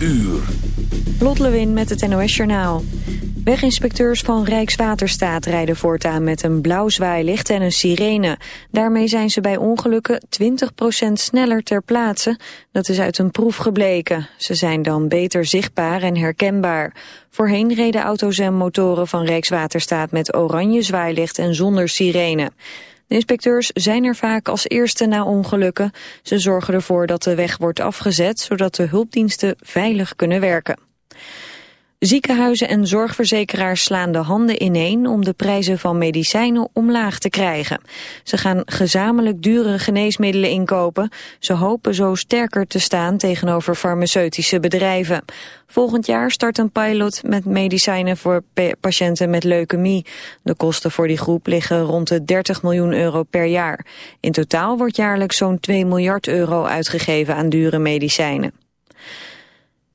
uur. Lot Lewin met het NOS Journaal. Weginspecteurs van Rijkswaterstaat rijden voortaan met een blauw zwaailicht en een sirene. Daarmee zijn ze bij ongelukken 20% sneller ter plaatse. Dat is uit een proef gebleken. Ze zijn dan beter zichtbaar en herkenbaar. Voorheen reden auto's en motoren van Rijkswaterstaat met oranje zwaailicht en zonder sirene. De inspecteurs zijn er vaak als eerste na ongelukken. Ze zorgen ervoor dat de weg wordt afgezet, zodat de hulpdiensten veilig kunnen werken. Ziekenhuizen en zorgverzekeraars slaan de handen ineen om de prijzen van medicijnen omlaag te krijgen. Ze gaan gezamenlijk dure geneesmiddelen inkopen. Ze hopen zo sterker te staan tegenover farmaceutische bedrijven. Volgend jaar start een pilot met medicijnen voor patiënten met leukemie. De kosten voor die groep liggen rond de 30 miljoen euro per jaar. In totaal wordt jaarlijks zo'n 2 miljard euro uitgegeven aan dure medicijnen.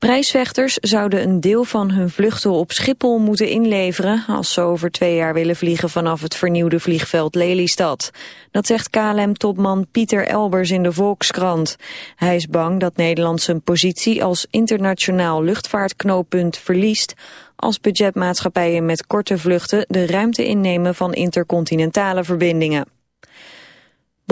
Prijsvechters zouden een deel van hun vluchten op Schiphol moeten inleveren als ze over twee jaar willen vliegen vanaf het vernieuwde vliegveld Lelystad. Dat zegt KLM-topman Pieter Elbers in de Volkskrant. Hij is bang dat Nederland zijn positie als internationaal luchtvaartknooppunt verliest als budgetmaatschappijen met korte vluchten de ruimte innemen van intercontinentale verbindingen.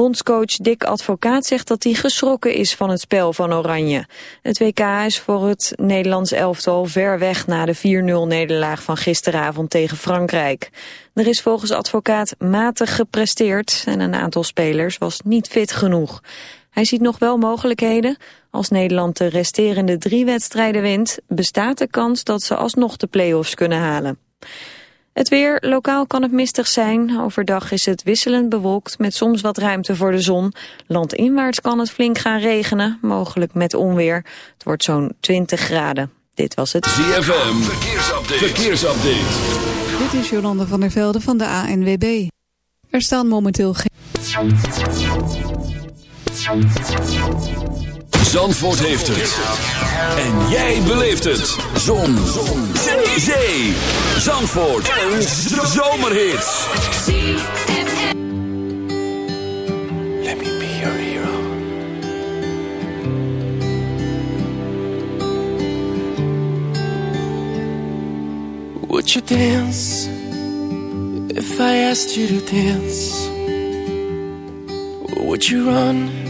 Bondscoach Dick Advocaat zegt dat hij geschrokken is van het spel van Oranje. Het WK is voor het Nederlands elftal ver weg na de 4-0-nederlaag van gisteravond tegen Frankrijk. Er is volgens Advocaat matig gepresteerd en een aantal spelers was niet fit genoeg. Hij ziet nog wel mogelijkheden. Als Nederland de resterende drie wedstrijden wint, bestaat de kans dat ze alsnog de play-offs kunnen halen. Het weer, lokaal kan het mistig zijn. Overdag is het wisselend bewolkt met soms wat ruimte voor de zon. Landinwaarts kan het flink gaan regenen, mogelijk met onweer. Het wordt zo'n 20 graden. Dit was het ZFM, verkeersupdate. verkeersupdate. Dit is Jolanda van der Velde van de ANWB. Er staan momenteel geen... Zandvoort heeft het. En jij beleeft het. Zon. Zon. Zee. Zandvoort. Een zomerhit. Let me be your hero. Would you dance? If I asked you to dance. Would you run?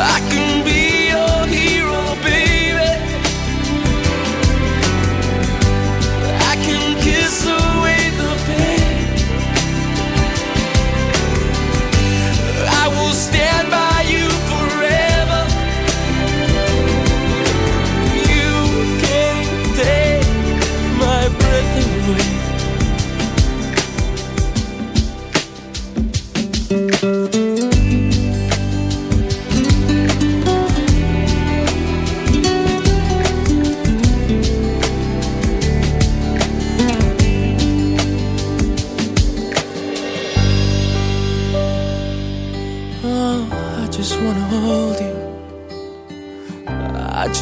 I can be your hero,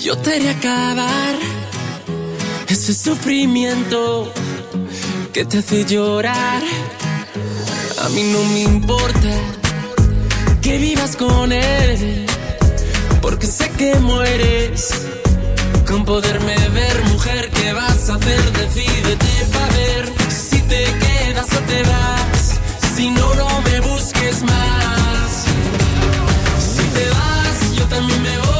Yo te haré acabar ese sufrimiento que te hace llorar. A mí no me importa que vivas con él, porque sé que mueres con poderme ver, mujer. ¿Qué vas a hacer? Decídete para ver si te quedas o te vas. Si no, no me busques más. Si te vas, yo también me voy.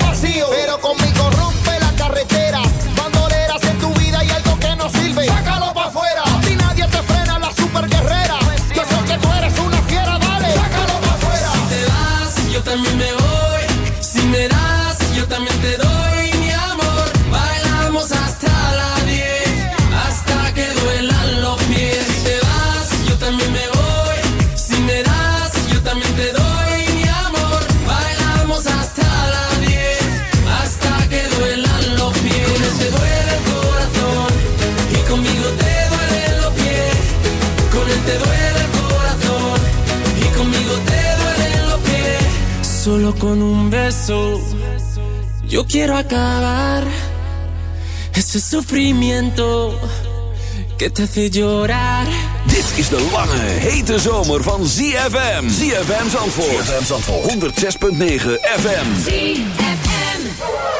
con un beso. Yo quiero acabar ese sufrimiento que te hace llorar. Dit is de lange, hete zomer van ZFM. ZFM Zandvoort. ZFM Zandvoort. 106.9 FM. ZFM.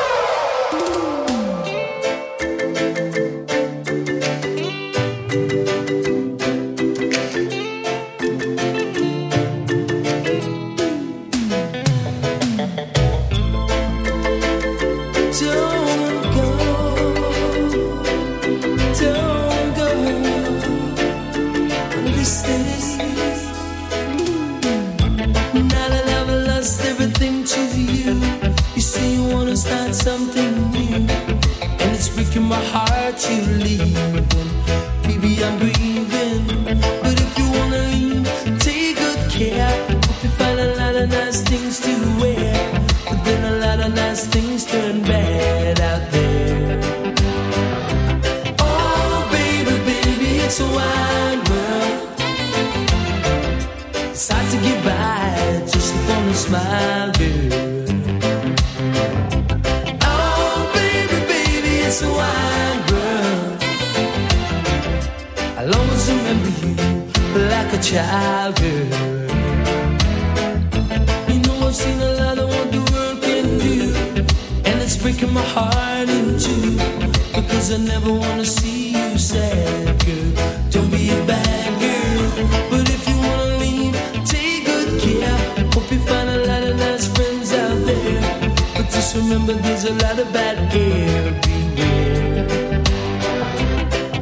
Remember there's a lot of bad. Beware.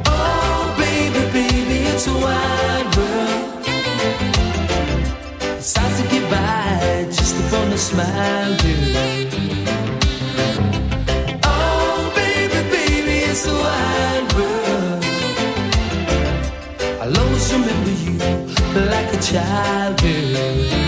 Oh, baby, baby, it's a wide world. It's hard to get by just upon a smile, girl. Oh, baby, baby, it's a wide world. I'll always remember you like a child, girl.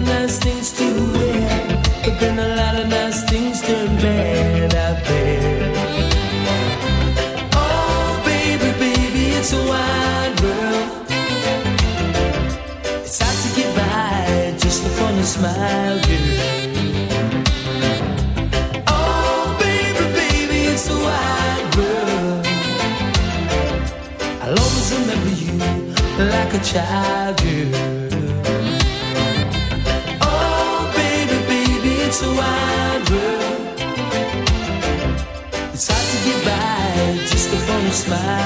Nice things child, girl. Oh, baby, baby, it's a world. It's hard to get by just upon a smile,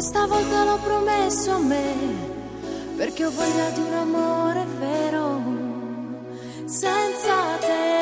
stavolta l'ho promesso a me, perché ho voglia di un amore vero, senza te.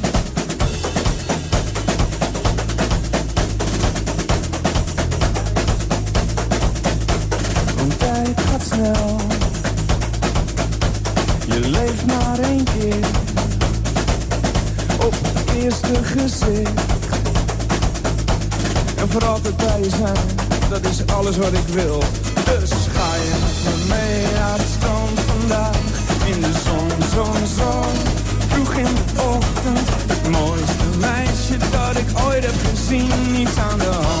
Op het eerste gezicht. En voor altijd bij je zijn, dat is alles wat ik wil. Dus ga je met me mee naar het strand vandaag. In de zon, zon, zon. Vroeg in de ochtend. Het mooiste meisje dat ik ooit heb gezien. Niets aan de hand,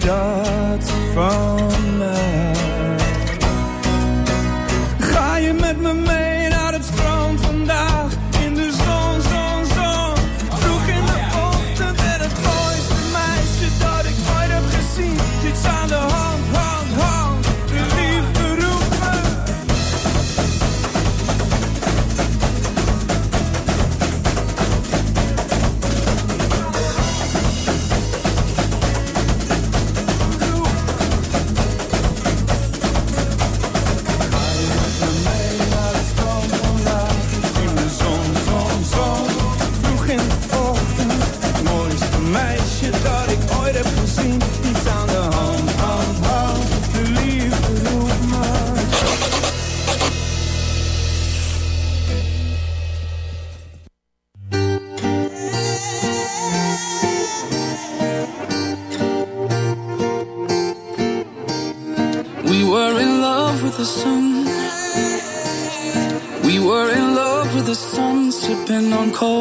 dat van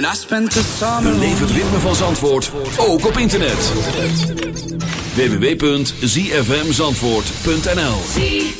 When I spent the het ritme van Zandvoort, ook op internet. www.zfmzandvoort.nl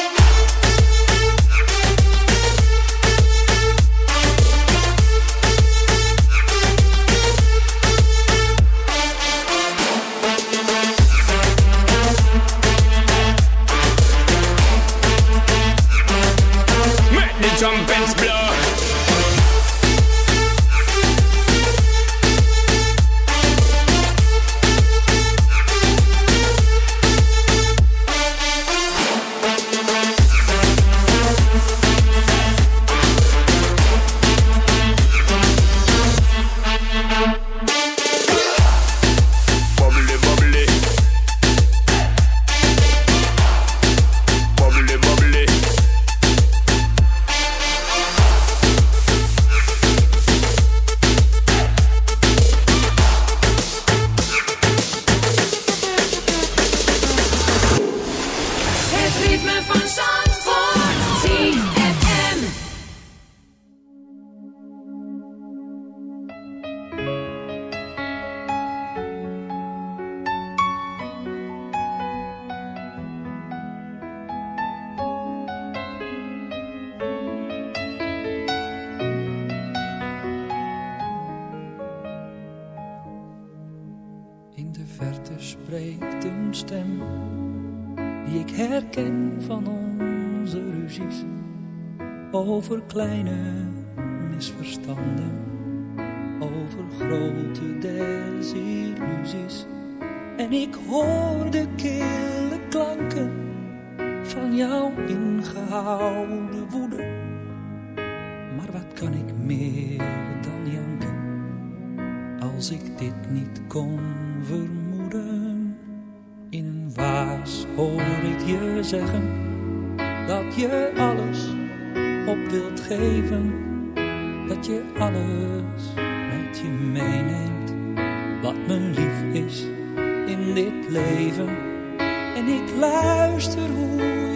Ingehouden woede. Maar wat kan ik meer dan janken? als ik dit niet kon vermoeden. In een waas hoor ik je zeggen dat je alles op wilt geven, dat je alles met je meeneemt, wat me lief is in dit leven. En ik luister hoe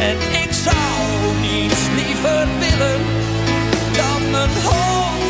En ik zou niets liever willen dan mijn hoofd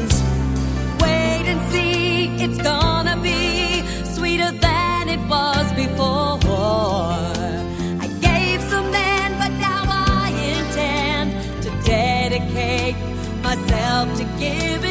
Before. I gave some then, but now I intend to dedicate myself to giving